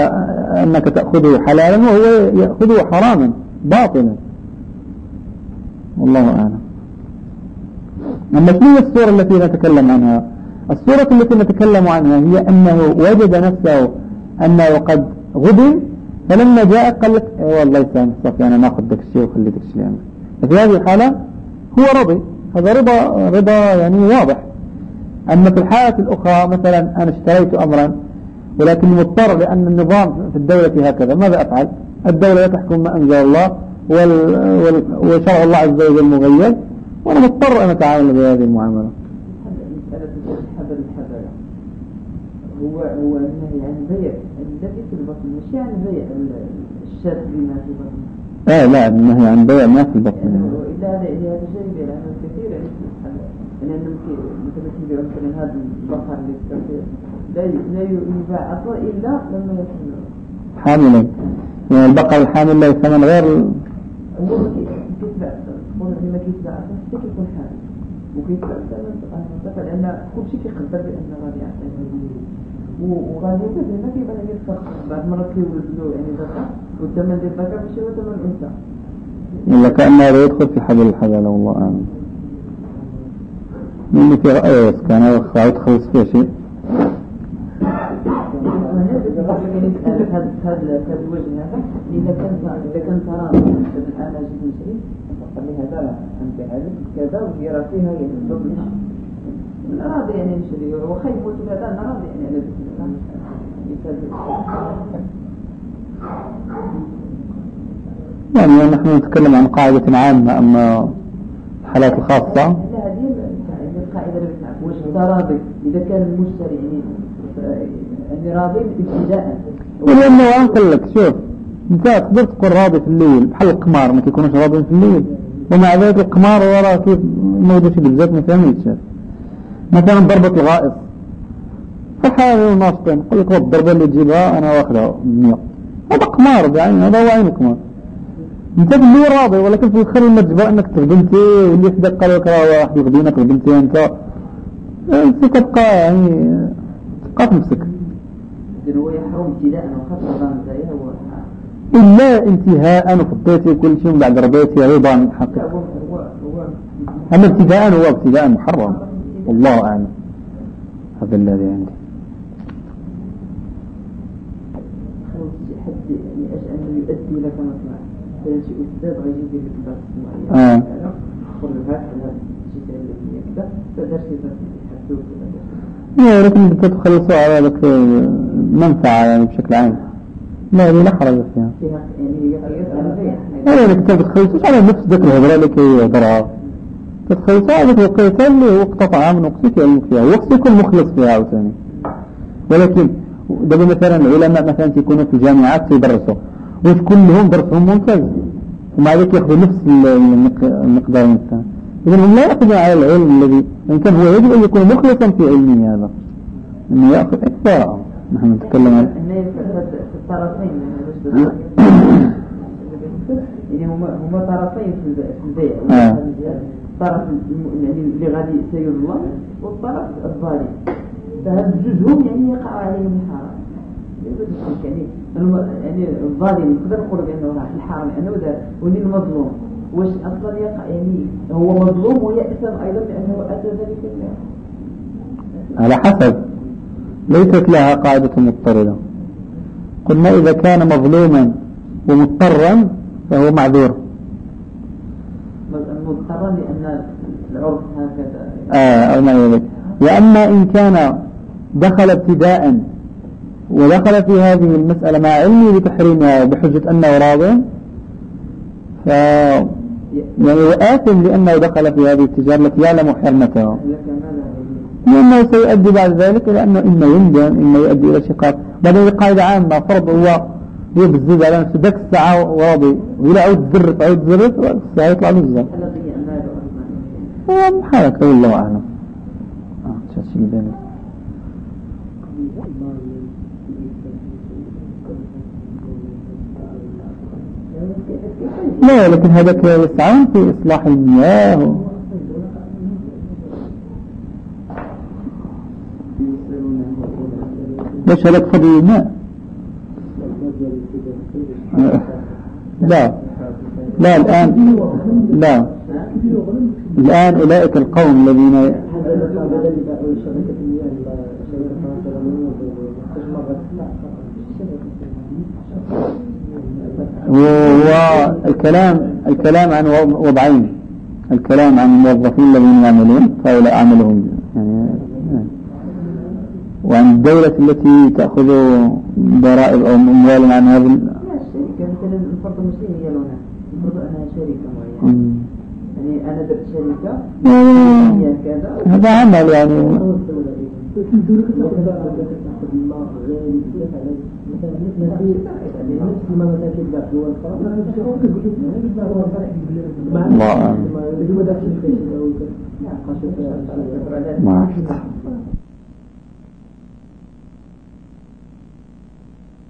أنك تأخذه حلالا وهو يأخذه حراما باطلا. والله أعلم. أما شنو الصورة التي نتكلم عنها؟ الصورة التي نتكلم عنها هي أنه وجد نفسه أنه قد غبن فلما جاء قال لك أي والله يسامح صافي أنا ناخذ ذاك الشيء وخلي الشيء في هذه الحالة هو رضي. هذا رضا رضا يعني واضح. أما في الحالة الأخرى مثلا أنا اشتريت أمرا ولكن مضطر لأن النظام في الدولة هكذا. ماذا أفعل؟ الدولة لا تحكم ما أنزل الله وشرع الله عز وجل مغير وأنا مضطر أن أتعامل بهذه المعاملة. هو هو النهي عن بيع الذي في البطن. مش يعني بيع الشاة بما في البطن آه لا النهي عن بيع ما في البطن يعني إلا هذا هذا شيء لأنه كثير يعني لأنه مثل كيبيع مثلا هذا البقر اللي لا لا يباع أصلا إلا لما يكون حاملا. يعني البقر الحامل له ثمن غير هو كيتباع تقول لما كيتباع حتى كيكون حامل وكيتباع مثلا لأن كل شيء كيقدر بأن غادي يعطيه وغادي يوجد هنا كيبان لك الفرق بعد مرات كيولد له يعني ذكر والثمن ديال الذكر ماشي هو ثمن الأنثى إلا كأنه يدخل في حبل الحلال والله أعلم. من في رأيه كان يتخلص فيه شيء. هذا الوجه هذا. إذا كان إذا كان ترى أنا جيت نشري أنت عارف كذا وهي فيها أراد يعني نشري أنا راضي يعني أنا يعني نحن نتكلم عن قاعدة عامة أما الحالات الخاصة. لا هذه القاعدة وش تراضي إذا كان المشتري يعني راضي ابتداء. ولأنه أنقل لك شوف أنت تقدر تكون راضي في الليل بحال القمار ما كيكونوش راضيين في الليل. ومع ذلك القمار موجود في بالذات ما فهمتش مثلا ضربة الغائط فحال ناشطين قل لك الضربة اللي تجيبها أنا واخدها 100 هذا قمار يعني هذا هو عين القمار أنت الليل راضي ولكن في الخير المجبر إنك تخدمتي واللي حدك قال لك راه واحد يخدمك خدمتي أنت. أنت تبقى يعني تبقى في نفسك. هو يحرم ابتداء وخاصة إلا انتهاء وفضيتي كل شيء بعد رضيتي رضا من حقك أما ابتداء هو ابتداء محرم. والله أعلم. هذا الذي عندي. أنه يؤدي لك مثلا فينشئ أستاذ غير يجي لك درس معين آه. خذ هذا الشيء الذي ده تقدرش يحسوك لا لكن بتدخل على منفعة يعني بشكل عام. لا لا حرج فيها. هذا الكتاب تخلصوش على نفس ذكر الهضرة لك ذكر القيتال اللي وقت طبعا من وقتك يعلمك فيها. وقت يكون مخلص فيها أو ثاني ولكن دابا مثلا العلماء مثلا يكونوا في جامعات يدرسوا وش كلهم درسهم ممتاز. ومع ذلك يأخذوا نفس المقدار من السنة إذا هم لا يأخذون على العلم الذي إن كان هو يجب أن يكون مخلصا في علمه هذا. أنه يأخذ أكثر. نحن نتكلم عن الطرفين يعني هما هما طرفين في البيع. آه. الطرف يعني اللي غادي يسير الله والطرف الظالم فهاد جوجهم يعني يقع عليهم الحرام. يعني. يعني الظالم نقدر نقول بأنه راه في الحرام لأنه ولي المظلوم. واش أصلا يقع يعني هو مظلوم ويأثم أيضا لأنه أتى ذلك على حسب. ليست لها قاعدة مضطردة. قلنا إذا كان مظلوما ومضطرا فهو معذور. مضطرا لأن العرف هكذا. آه أو ما يلي وأما إن كان دخل ابتداء ودخل في هذه المسألة مع علمه بتحريمها وبحجة أنه راض ف يعني آثم لأنه دخل في هذه التجارة التي يعلم حرمتها. لأنه سيؤدي بعد ذلك إلى أنه إما يندم إما يؤدي إلى شقاق. بعدين قاعدة عامة فرض هو يبزد على نفسه ذاك الساعة وراضي. وإلى عود زرت عود زرت الساعة يطلع له الزر هو محالك والله أعلم. آه لا لكن هذاك يسعون في إصلاح المياه. ليش هذاك فضل الماء لا. لا الآن لا. الآن أولئك القوم الذين والكلام الكلام عن وضعين. الكلام عن الموظفين الذين يعملون فهؤلاء عملهم. وعن الدولة التي تأخذ ضرائب أو أموال عن هذا الشركة مثلا الفرد المسلم هي لونها المفروض أنها شركة معينة يعني أنا درت شركة هي كذا هذا عمل يعني. الله ما.